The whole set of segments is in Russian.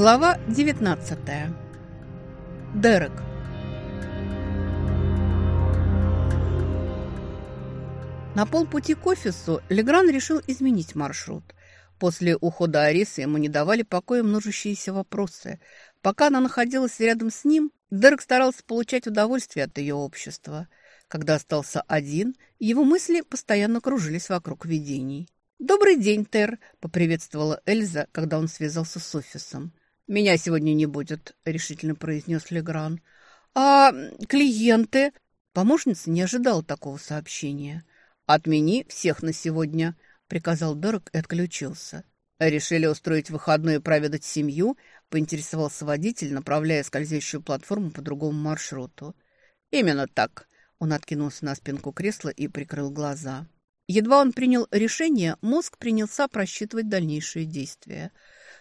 Глава 19. Дерек. На полпути к офису Легран решил изменить маршрут. После ухода Арисы ему не давали покоя множащиеся вопросы. Пока она находилась рядом с ним, Дерек старался получать удовольствие от ее общества. Когда остался один, его мысли постоянно кружились вокруг видений. «Добрый день, Тер», — поприветствовала Эльза, когда он связался с офисом. «Меня сегодня не будет», — решительно произнес Легран. «А клиенты?» Помощница не ожидала такого сообщения. «Отмени всех на сегодня», — приказал Дерек и отключился. «Решили устроить выходной и проведать семью?» — поинтересовался водитель, направляя скользящую платформу по другому маршруту. «Именно так», — он откинулся на спинку кресла и прикрыл глаза. Едва он принял решение, мозг принялся просчитывать дальнейшие действия —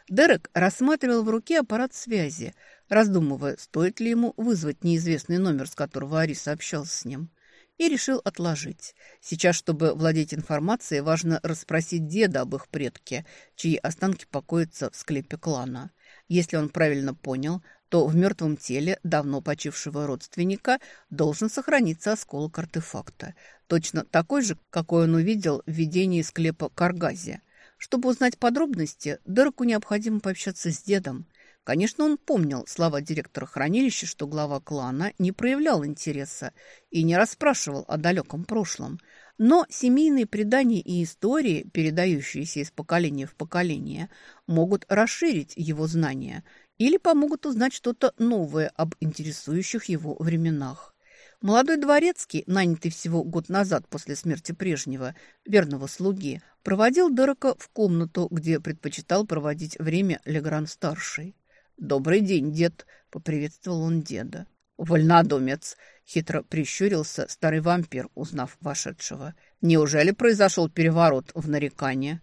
Дерек рассматривал в руке аппарат связи, раздумывая, стоит ли ему вызвать неизвестный номер, с которого Ариса общался с ним, и решил отложить. Сейчас, чтобы владеть информацией, важно расспросить деда об их предке, чьи останки покоятся в склепе клана. Если он правильно понял, то в мертвом теле давно почившего родственника должен сохраниться осколок артефакта, точно такой же, какой он увидел в видении склепа Каргази – чтобы узнать подробности, Дереку необходимо пообщаться с дедом. Конечно, он помнил слова директора хранилища, что глава клана не проявлял интереса и не расспрашивал о далеком прошлом. Но семейные предания и истории, передающиеся из поколения в поколение, могут расширить его знания или помогут узнать что-то новое об интересующих его временах. Молодой дворецкий, нанятый всего год назад после смерти прежнего верного слуги, проводил Дерека в комнату, где предпочитал проводить время Легран-старший. «Добрый день, дед!» — поприветствовал он деда. «Вольнодумец!» — хитро прищурился старый вампир, узнав вошедшего. «Неужели произошел переворот в нарекание?»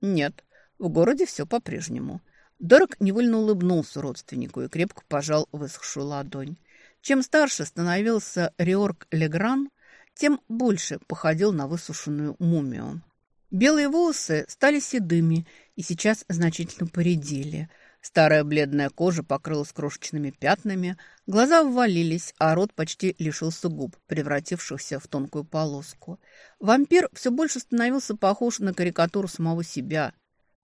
«Нет, в городе все по-прежнему». Дорог невольно улыбнулся родственнику и крепко пожал высохшую ладонь. Чем старше становился Риорг Легран, тем больше походил на высушенную мумию. Белые волосы стали седыми и сейчас значительно поредели. Старая бледная кожа покрылась крошечными пятнами, глаза ввалились, а рот почти лишился губ, превратившихся в тонкую полоску. Вампир все больше становился похож на карикатуру самого себя.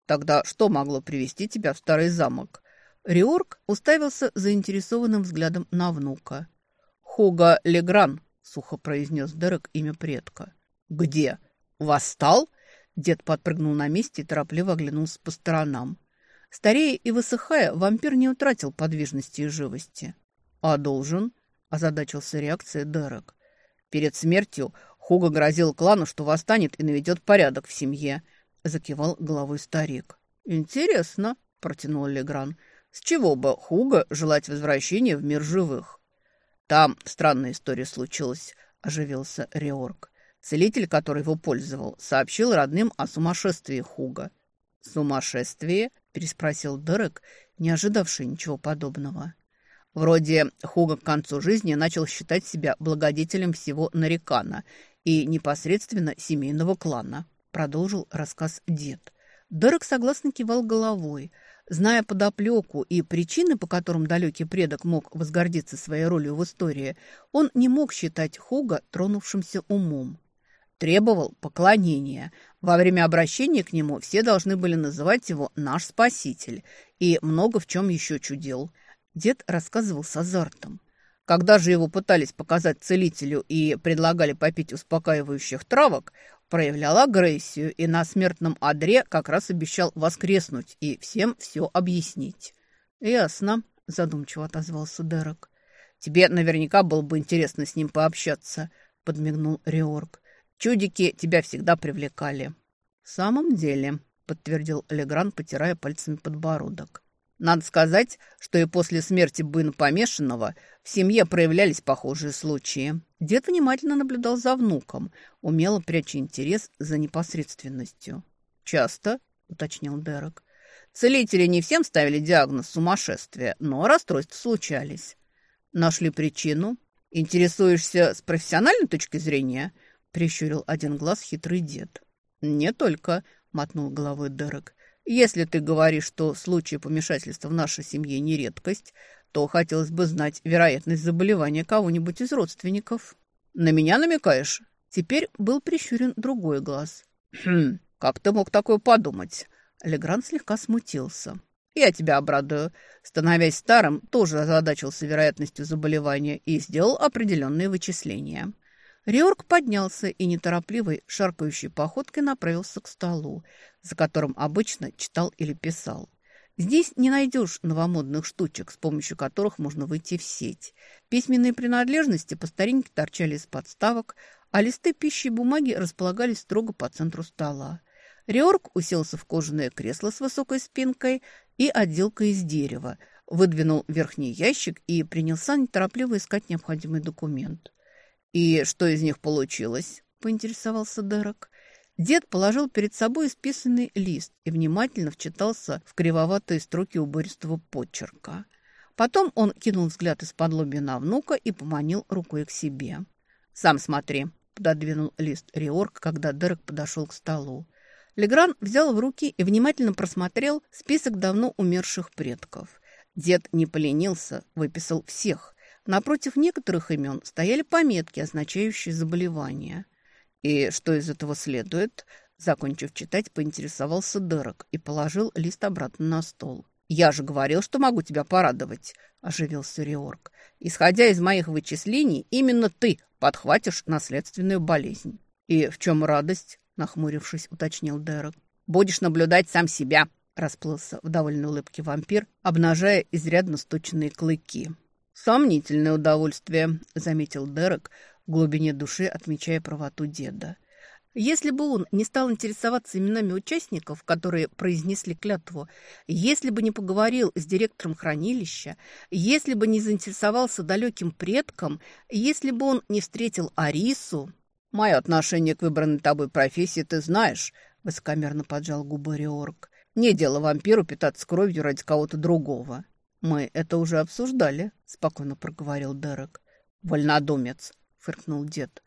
Тогда что могло привести тебя в старый замок? Риорг уставился заинтересованным взглядом на внука. «Хуга Легран», — сухо произнес Дерек имя предка. «Где? Восстал?» Дед подпрыгнул на месте и торопливо оглянулся по сторонам. Старея и высыхая, вампир не утратил подвижности и живости. «А должен?» – озадачился реакция Дерек. «Перед смертью Хуга грозил клану, что восстанет и наведет порядок в семье», – закивал головой старик. «Интересно», – протянул Легран. С чего бы Хуга желать возвращения в мир живых? Там странная история случилась, оживился Реорг. Целитель, который его пользовал, сообщил родным о сумасшествии Хуга. «Сумасшествие?» – переспросил Дерек, не ожидавший ничего подобного. Вроде Хуга к концу жизни начал считать себя благодетелем всего Нарикана и непосредственно семейного клана, продолжил рассказ дед. Дерек согласно кивал головой – Зная подоплеку и причины, по которым далекий предок мог возгордиться своей ролью в истории, он не мог считать Хуга тронувшимся умом. Требовал поклонения. Во время обращения к нему все должны были называть его «наш спаситель» и много в чем еще чудил. Дед рассказывал с азартом. Когда же его пытались показать целителю и предлагали попить успокаивающих травок, проявлял агрессию и на смертном одре как раз обещал воскреснуть и всем все объяснить. «Ясно», – задумчиво отозвался Дерек. «Тебе наверняка было бы интересно с ним пообщаться», – подмигнул Риорг. «Чудики тебя всегда привлекали». «В самом деле», – подтвердил Легран, потирая пальцами подбородок. Надо сказать, что и после смерти Бына Помешанного в семье проявлялись похожие случаи. Дед внимательно наблюдал за внуком, умело пряча интерес за непосредственностью. «Часто», — уточнил Дерек. «Целители не всем ставили диагноз сумасшествия, но расстройства случались. Нашли причину? Интересуешься с профессиональной точки зрения?» — прищурил один глаз хитрый дед. «Не только», — мотнул головой Дерек. Если ты говоришь, что случаи помешательства в нашей семье не редкость, то хотелось бы знать вероятность заболевания кого-нибудь из родственников. На меня намекаешь? Теперь был прищурен другой глаз. Хм, как ты мог такое подумать? Легран слегка смутился. Я тебя обрадую. Становясь старым, тоже озадачился вероятностью заболевания и сделал определенные вычисления. Риорг поднялся и неторопливой, шаркающей походкой направился к столу, за которым обычно читал или писал. Здесь не найдешь новомодных штучек, с помощью которых можно выйти в сеть. Письменные принадлежности по старинке торчали из подставок, а листы пищи и бумаги располагались строго по центру стола. Риорг уселся в кожаное кресло с высокой спинкой и отделкой из дерева, выдвинул верхний ящик и принялся неторопливо искать необходимый документ. «И что из них получилось?» – поинтересовался Дерек. Дед положил перед собой исписанный лист и внимательно вчитался в кривоватые строки убористого почерка. Потом он кинул взгляд из-под лобья на внука и поманил рукой к себе. «Сам смотри», – пододвинул лист Риорк, когда Дерек подошел к столу. Легран взял в руки и внимательно просмотрел список давно умерших предков. Дед не поленился, выписал всех. Напротив некоторых имен стояли пометки, означающие заболевания – «И что из этого следует?» Закончив читать, поинтересовался Дерек и положил лист обратно на стол. «Я же говорил, что могу тебя порадовать», – оживился Риорг. «Исходя из моих вычислений, именно ты подхватишь наследственную болезнь». «И в чем радость?» – нахмурившись, уточнил Дерек. «Будешь наблюдать сам себя», – расплылся в довольной улыбке вампир, обнажая изрядно сточенные клыки. «Сомнительное удовольствие», – заметил Дерек, в глубине души отмечая правоту деда. Если бы он не стал интересоваться именами участников, которые произнесли клятву, если бы не поговорил с директором хранилища, если бы не заинтересовался далеким предком, если бы он не встретил Арису... «Мое отношение к выбранной тобой профессии ты знаешь», — высокомерно поджал губы Риорг. «Не дело вампиру питаться кровью ради кого-то другого». «Мы это уже обсуждали», — спокойно проговорил Дерек. «Вольнодумец», фыркнул дед.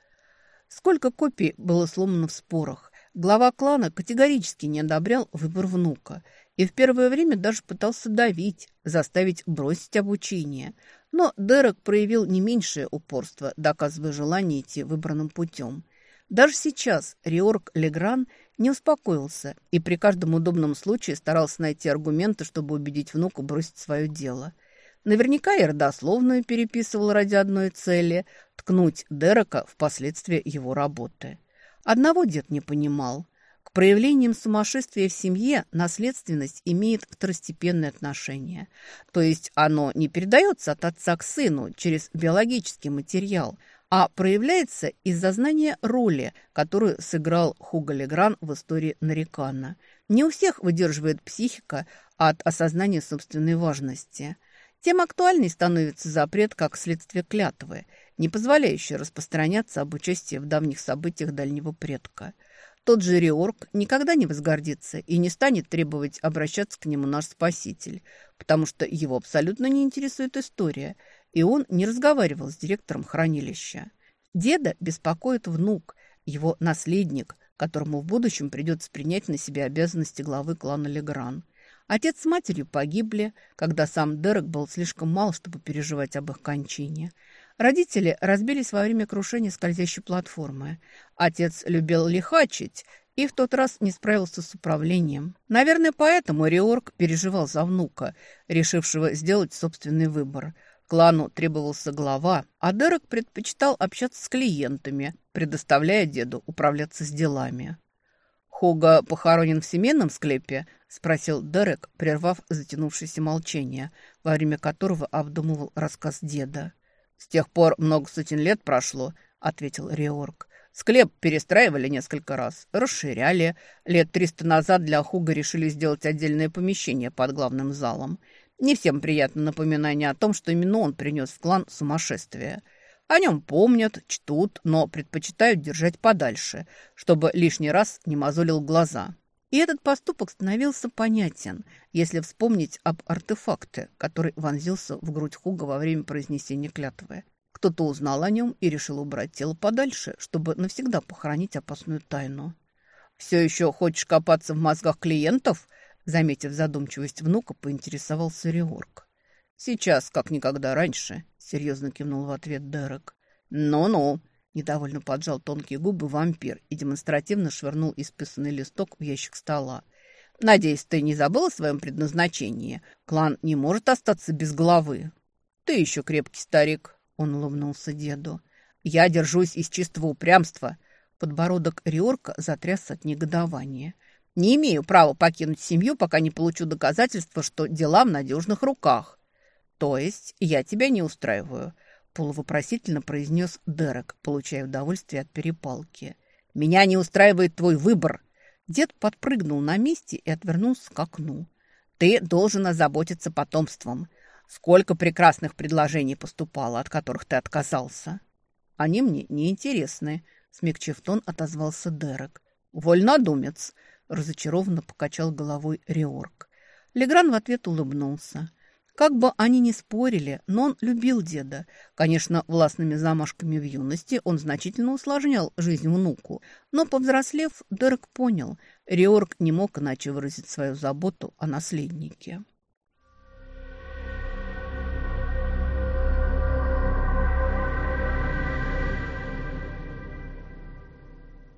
Сколько копий было сломано в спорах. Глава клана категорически не одобрял выбор внука и в первое время даже пытался давить, заставить бросить обучение. Но Дерек проявил не меньшее упорство, доказывая желание идти выбранным путем. Даже сейчас Риорг Легран не успокоился и при каждом удобном случае старался найти аргументы, чтобы убедить внука бросить свое дело – Наверняка и родословную переписывал ради одной цели – ткнуть Дерека в последствия его работы. Одного дед не понимал. К проявлениям сумасшествия в семье наследственность имеет второстепенное отношение. То есть оно не передается от отца к сыну через биологический материал, а проявляется из-за знания роли, которую сыграл Хуго Легран в истории Нарикана. Не у всех выдерживает психика от осознания собственной важности – тем актуальней становится запрет как следствие клятвы, не позволяющий распространяться об участии в давних событиях дальнего предка. Тот же Риорг никогда не возгордится и не станет требовать обращаться к нему наш спаситель, потому что его абсолютно не интересует история, и он не разговаривал с директором хранилища. Деда беспокоит внук, его наследник, которому в будущем придется принять на себя обязанности главы клана Легран. Отец с матерью погибли, когда сам Дерек был слишком мал, чтобы переживать об их кончине. Родители разбились во время крушения скользящей платформы. Отец любил лихачить и в тот раз не справился с управлением. Наверное, поэтому Риорг переживал за внука, решившего сделать собственный выбор. Клану требовался глава, а Дерек предпочитал общаться с клиентами, предоставляя деду управляться с делами. Хога похоронен в семейном склепе?» – спросил Дерек, прервав затянувшееся молчание, во время которого обдумывал рассказ деда. «С тех пор много сотен лет прошло», – ответил Риорг. «Склеп перестраивали несколько раз, расширяли. Лет триста назад для Хуга решили сделать отдельное помещение под главным залом. Не всем приятно напоминание о том, что именно он принес в клан сумасшествие». О нем помнят, чтут, но предпочитают держать подальше, чтобы лишний раз не мозолил глаза. И этот поступок становился понятен, если вспомнить об артефакте, который вонзился в грудь Хуга во время произнесения клятвы. Кто-то узнал о нем и решил убрать тело подальше, чтобы навсегда похоронить опасную тайну. «Все еще хочешь копаться в мозгах клиентов?» Заметив задумчивость внука, поинтересовался Риорк. «Сейчас, как никогда раньше», — серьезно кивнул в ответ Дерек. «Ну-ну», — недовольно поджал тонкие губы вампир и демонстративно швырнул исписанный листок в ящик стола. «Надеюсь, ты не забыл о своем предназначении? Клан не может остаться без головы». «Ты еще крепкий старик», — он улыбнулся деду. «Я держусь из чистого упрямства». Подбородок Риорка затрясся от негодования. «Не имею права покинуть семью, пока не получу доказательства, что дела в надежных руках». «То есть я тебя не устраиваю?» полувопросительно произнес Дерек, получая удовольствие от перепалки. «Меня не устраивает твой выбор!» Дед подпрыгнул на месте и отвернулся к окну. «Ты должен озаботиться потомством. Сколько прекрасных предложений поступало, от которых ты отказался!» «Они мне неинтересны», — смягчив тон, отозвался Дерек. «Вольнодумец!» — разочарованно покачал головой Риорг. Легран в ответ улыбнулся. Как бы они ни спорили, но он любил деда. Конечно, властными замашками в юности он значительно усложнял жизнь внуку. Но, повзрослев, Дерек понял, Риорг не мог иначе выразить свою заботу о наследнике.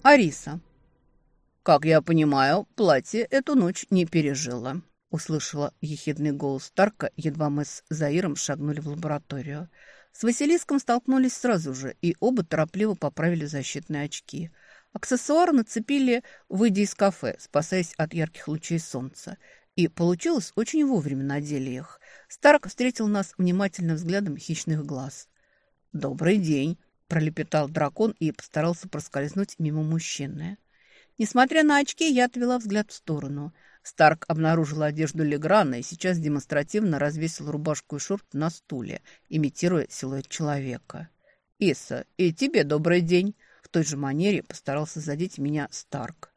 Ариса. Как я понимаю, платье эту ночь не пережило услышала ехидный голос Старка, едва мы с Заиром шагнули в лабораторию. С Василиском столкнулись сразу же, и оба торопливо поправили защитные очки. Аксессуар нацепили, выйдя из кафе, спасаясь от ярких лучей солнца. И получилось очень вовремя надели их. Старк встретил нас внимательным взглядом хищных глаз. «Добрый день!» – пролепетал дракон и постарался проскользнуть мимо мужчины. Несмотря на очки, я отвела взгляд в сторону – Старк обнаружил одежду Леграна и сейчас демонстративно развесил рубашку и шорт на стуле, имитируя силуэт человека. «Иса, и тебе добрый день!» В той же манере постарался задеть меня Старк.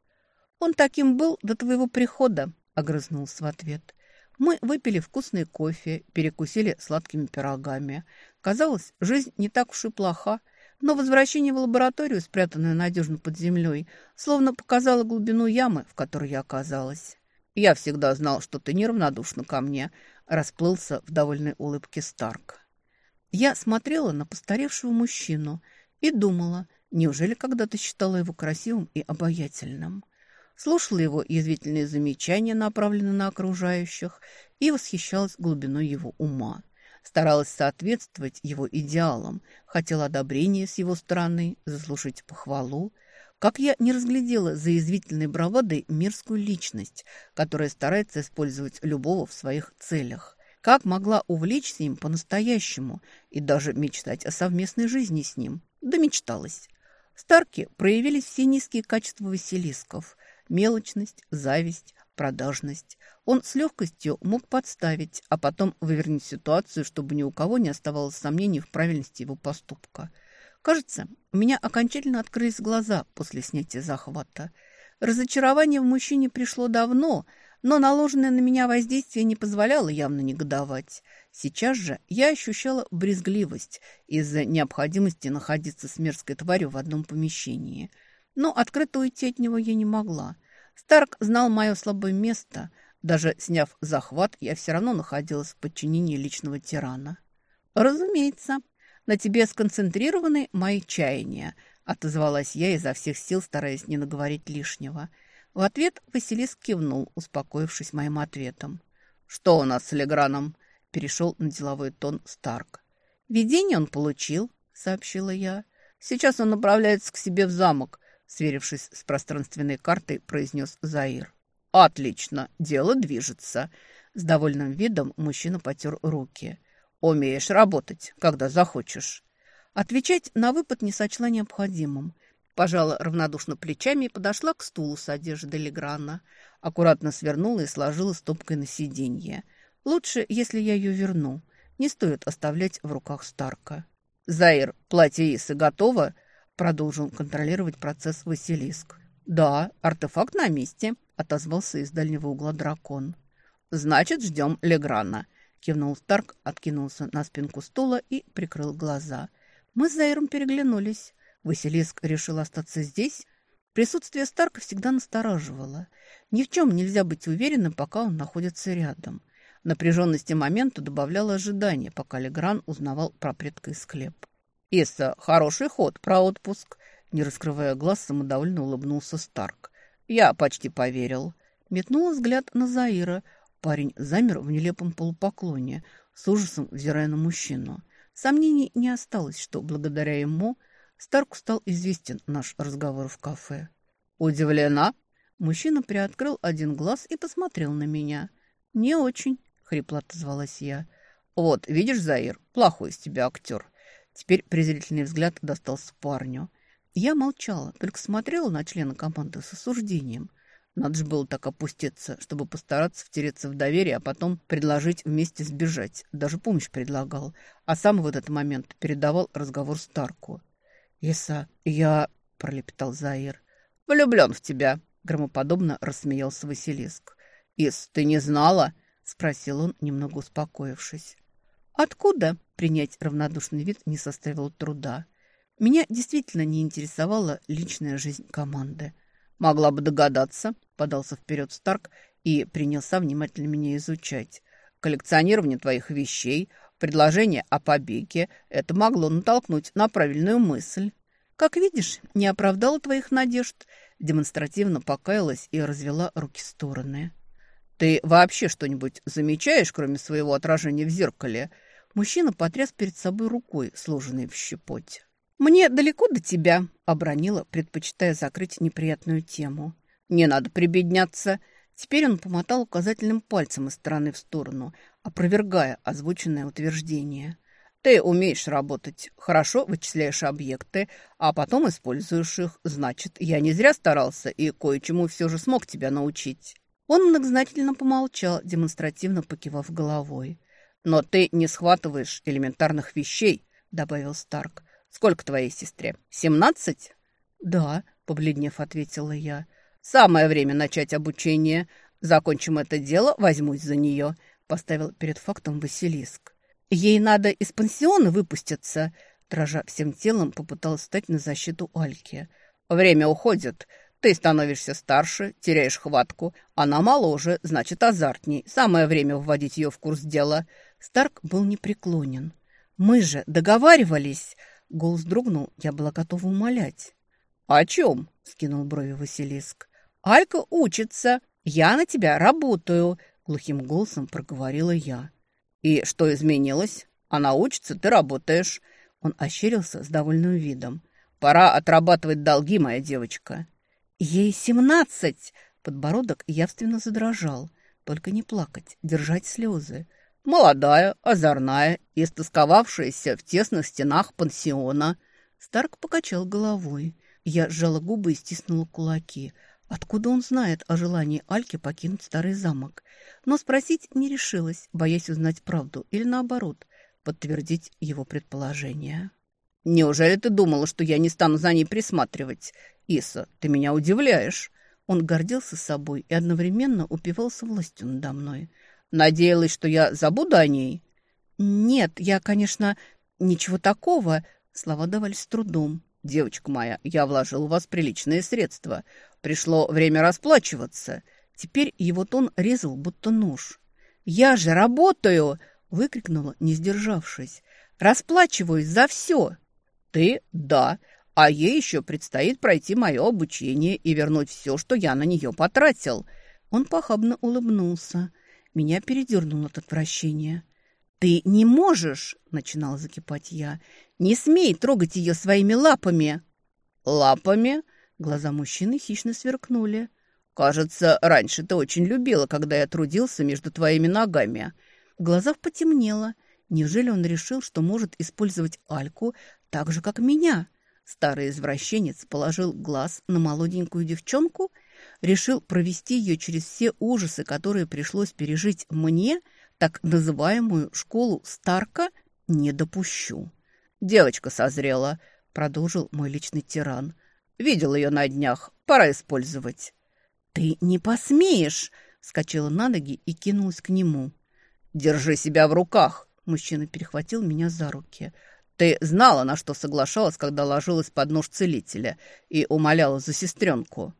«Он таким был до твоего прихода», — огрызнулся в ответ. Мы выпили вкусный кофе, перекусили сладкими пирогами. Казалось, жизнь не так уж и плоха, но возвращение в лабораторию, спрятанное надежно под землей, словно показало глубину ямы, в которой я оказалась. «Я всегда знал, что ты неравнодушна ко мне», – расплылся в довольной улыбке Старк. Я смотрела на постаревшего мужчину и думала, неужели когда-то считала его красивым и обаятельным. Слушала его язвительные замечания, направленные на окружающих, и восхищалась глубиной его ума. Старалась соответствовать его идеалам, хотела одобрения с его стороны, заслужить похвалу – как я не разглядела за язвительной бравадой мирскую личность, которая старается использовать любого в своих целях. Как могла увлечься им по-настоящему и даже мечтать о совместной жизни с ним? Да мечталась. Старки проявились все низкие качества Василисков. Мелочность, зависть, продажность. Он с легкостью мог подставить, а потом вывернуть ситуацию, чтобы ни у кого не оставалось сомнений в правильности его поступка – Кажется, у меня окончательно открылись глаза после снятия захвата. Разочарование в мужчине пришло давно, но наложенное на меня воздействие не позволяло явно негодовать. Сейчас же я ощущала брезгливость из-за необходимости находиться с мерзкой тварью в одном помещении. Но открыто уйти от него я не могла. Старк знал мое слабое место. Даже сняв захват, я все равно находилась в подчинении личного тирана. Разумеется, на тебе сконцентрированы мои чаяния», – отозвалась я изо всех сил, стараясь не наговорить лишнего. В ответ Василиск кивнул, успокоившись моим ответом. «Что у нас с Леграном?» – перешел на деловой тон Старк. «Видение он получил», – сообщила я. «Сейчас он направляется к себе в замок», – сверившись с пространственной картой, произнес Заир. «Отлично, дело движется». С довольным видом мужчина потер руки. Умеешь работать, когда захочешь. Отвечать на выпад не сочла необходимым. Пожала равнодушно плечами и подошла к стулу с одеждой Леграна. Аккуратно свернула и сложила стопкой на сиденье. Лучше, если я ее верну. Не стоит оставлять в руках Старка. «Заир, платье Исы готово?» Продолжил контролировать процесс Василиск. «Да, артефакт на месте», — отозвался из дальнего угла дракон. «Значит, ждем Леграна», Кивнул Старк, откинулся на спинку стула и прикрыл глаза. Мы с Заиром переглянулись. Василиск решил остаться здесь. Присутствие Старка всегда настораживало. Ни в чем нельзя быть уверенным, пока он находится рядом. Напряженности момента добавляло ожидание, пока Легран узнавал про предка из склеп. «Исса, хороший ход про отпуск», – не раскрывая глаз, самодовольно улыбнулся Старк. «Я почти поверил». Метнула взгляд на Заира. Парень замер в нелепом полупоклоне, с ужасом взирая на мужчину. Сомнений не осталось, что благодаря ему Старку стал известен наш разговор в кафе. «Удивлена?» Мужчина приоткрыл один глаз и посмотрел на меня. «Не очень», — хрипло отозвалась я. «Вот, видишь, Заир, плохой из тебя актер». Теперь презрительный взгляд достался парню. Я молчала, только смотрела на члена команды с осуждением. Надо же было так опуститься, чтобы постараться втереться в доверие, а потом предложить вместе сбежать. Даже помощь предлагал. А сам в этот момент передавал разговор Старку. «Иса, я...» – пролепетал Заир. «Влюблен в тебя», – громоподобно рассмеялся Василиск. «Ис, ты не знала?» – спросил он, немного успокоившись. «Откуда?» – принять равнодушный вид не составило труда. Меня действительно не интересовала личная жизнь команды. «Могла бы догадаться», – подался вперед Старк и принялся внимательно меня изучать. «Коллекционирование твоих вещей, Предложение о побеге – это могло натолкнуть на правильную мысль. Как видишь, не оправдала твоих надежд. Демонстративно покаялась и развела руки стороны. Ты вообще что-нибудь замечаешь, кроме своего отражения в зеркале? Мужчина потряс перед собой рукой, сложенной в щепоте. «Мне далеко до тебя», — обронила, предпочитая закрыть неприятную тему. «Не надо прибедняться», Теперь он помотал указательным пальцем из стороны в сторону, опровергая озвученное утверждение. «Ты умеешь работать, хорошо вычисляешь объекты, а потом используешь их. Значит, я не зря старался и кое-чему все же смог тебя научить». Он многозначительно помолчал, демонстративно покивав головой. «Но ты не схватываешь элементарных вещей», — добавил Старк. «Сколько твоей сестре? Семнадцать?» «Да», — побледнев ответила я. Самое время начать обучение. Закончим это дело, возьмусь за нее», — поставил перед фактом Василиск. «Ей надо из пансиона выпуститься», — дрожа всем телом попыталась встать на защиту Альки. «Время уходит. Ты становишься старше, теряешь хватку. Она моложе, значит, азартней. Самое время вводить ее в курс дела». Старк был непреклонен. «Мы же договаривались!» Голос дрогнул, я была готова умолять. «О чем?» — скинул брови Василиск. Алька учится. Я на тебя работаю», — глухим голосом проговорила я. «И что изменилось? Она учится, ты работаешь». Он ощерился с довольным видом. «Пора отрабатывать долги, моя девочка». «Ей семнадцать!» Подбородок явственно задрожал. Только не плакать, держать слезы. Молодая, озорная, истосковавшаяся в тесных стенах пансиона. Старк покачал головой. Я сжала губы и стиснула кулаки. Откуда он знает о желании Альки покинуть старый замок? Но спросить не решилась, боясь узнать правду или, наоборот, подтвердить его предположение. «Неужели ты думала, что я не стану за ней присматривать? Иса, ты меня удивляешь!» Он гордился собой и одновременно упивался властью надо мной. «Надеялась, что я забуду о ней?» «Нет, я, конечно, ничего такого...» Слова давались с трудом. «Девочка моя, я вложил в вас приличные средства. Пришло время расплачиваться. Теперь его тон резал, будто нож. «Я же работаю!» — выкрикнула, не сдержавшись. «Расплачиваюсь за все!» «Ты — да, а ей еще предстоит пройти мое обучение и вернуть все, что я на нее потратил». Он похабно улыбнулся. Меня передернуло от отвращения. «Ты не можешь!» — начинала закипать я. «Не смей трогать ее своими лапами!» «Лапами?» Глаза мужчины хищно сверкнули. «Кажется, раньше ты очень любила, когда я трудился между твоими ногами». В глазах потемнело. Неужели он решил, что может использовать Альку так же, как меня? Старый извращенец положил глаз на молоденькую девчонку, решил провести ее через все ужасы, которые пришлось пережить мне, так называемую школу Старка, не допущу. «Девочка созрела», — продолжил мой личный тиран. Видел ее на днях. Пора использовать». «Ты не посмеешь!» — скачала на ноги и кинулась к нему. «Держи себя в руках!» — мужчина перехватил меня за руки. Ты знала, на что соглашалась, когда ложилась под нож целителя и умоляла за сестренку.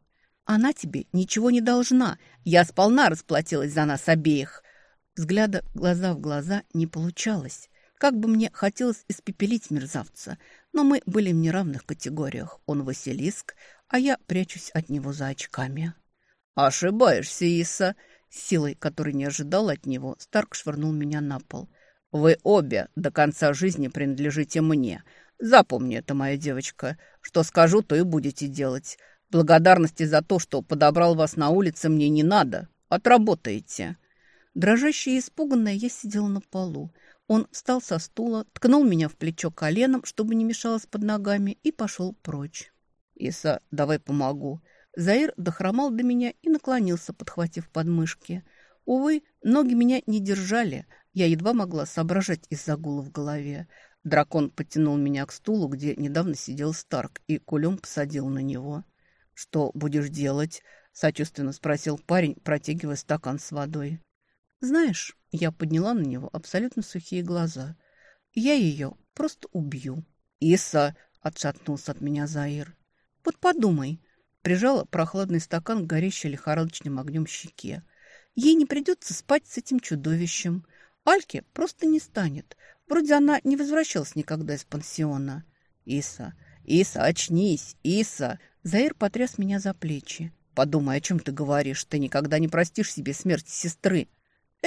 Она тебе ничего не должна. Я сполна расплатилась за нас обеих. Взгляда глаза в глаза не получалось. Как бы мне хотелось испепелить мерзавца, но мы были в неравных категориях. Он Василиск, а я прячусь от него за очками. «Ошибаешься, Иса!» силой, которой не ожидал от него, Старк швырнул меня на пол. Вы обе до конца жизни принадлежите мне. Запомни это, моя девочка. Что скажу, то и будете делать. Благодарности за то, что подобрал вас на улице, мне не надо. Отработаете». Дрожащая и испуганная, я сидела на полу. Он встал со стула, ткнул меня в плечо коленом, чтобы не мешалось под ногами, и пошел прочь. «Иса, давай помогу». Заир дохромал до меня и наклонился, подхватив подмышки. Увы, ноги меня не держали, я едва могла соображать из-за гула в голове. Дракон потянул меня к стулу, где недавно сидел Старк, и кулем посадил на него. «Что будешь делать?» – сочувственно спросил парень, протягивая стакан с водой. «Знаешь, я подняла на него абсолютно сухие глаза. Я ее просто убью». «Иса!» – отшатнулся от меня Заир. «Вот подумай». Прижала прохладный стакан к горящей лихорадочным огнем щеке. «Ей не придется спать с этим чудовищем». Альки просто не станет. Вроде она не возвращалась никогда из пансиона. Иса, Иса, очнись, Иса. Заир потряс меня за плечи. Подумай, о чем ты говоришь. Ты никогда не простишь себе смерти сестры.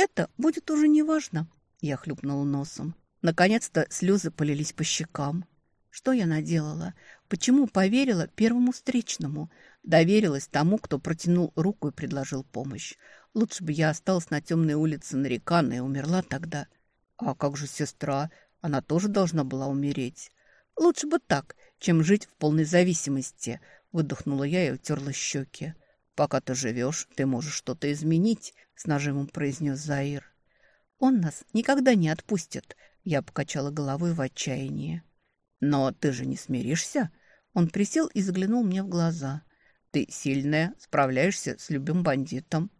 Это будет уже неважно. Я хлюпнула носом. Наконец-то слезы полились по щекам. Что я наделала? Почему поверила первому встречному? Доверилась тому, кто протянул руку и предложил помощь. Лучше бы я осталась на темной улице Нарекана и умерла тогда. А как же сестра? Она тоже должна была умереть. Лучше бы так, чем жить в полной зависимости, выдохнула я и утерла щеки. Пока ты живешь, ты можешь что-то изменить, с нажимом произнес Заир. Он нас никогда не отпустит, я покачала головой в отчаянии. Но ты же не смиришься? Он присел и заглянул мне в глаза. Ты сильная, справляешься с любым бандитом.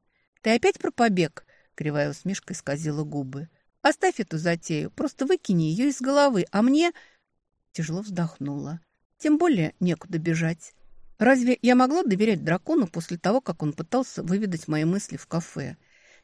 «Ты опять про побег?» — кривая усмешка исказила губы. «Оставь эту затею, просто выкини ее из головы, а мне...» Тяжело вздохнула. «Тем более некуда бежать. Разве я могла доверять дракону после того, как он пытался выведать мои мысли в кафе?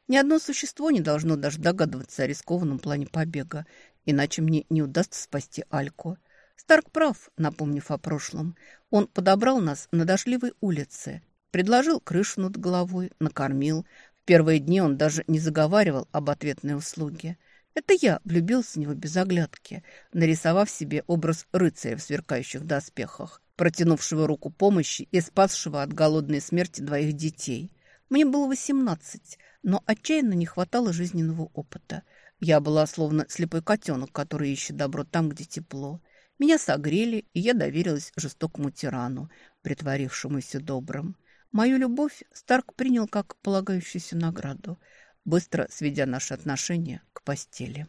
Ни одно существо не должно даже догадываться о рискованном плане побега, иначе мне не удастся спасти Альку. Старк прав, напомнив о прошлом. Он подобрал нас на дождливой улице, предложил крышу над головой, накормил, первые дни он даже не заговаривал об ответной услуге. Это я влюбился в него без оглядки, нарисовав себе образ рыцаря в сверкающих доспехах, протянувшего руку помощи и спасшего от голодной смерти двоих детей. Мне было восемнадцать, но отчаянно не хватало жизненного опыта. Я была словно слепой котенок, который ищет добро там, где тепло. Меня согрели, и я доверилась жестокому тирану, притворившемуся добрым. Мою любовь Старк принял как полагающуюся награду, быстро сведя наши отношения к постели.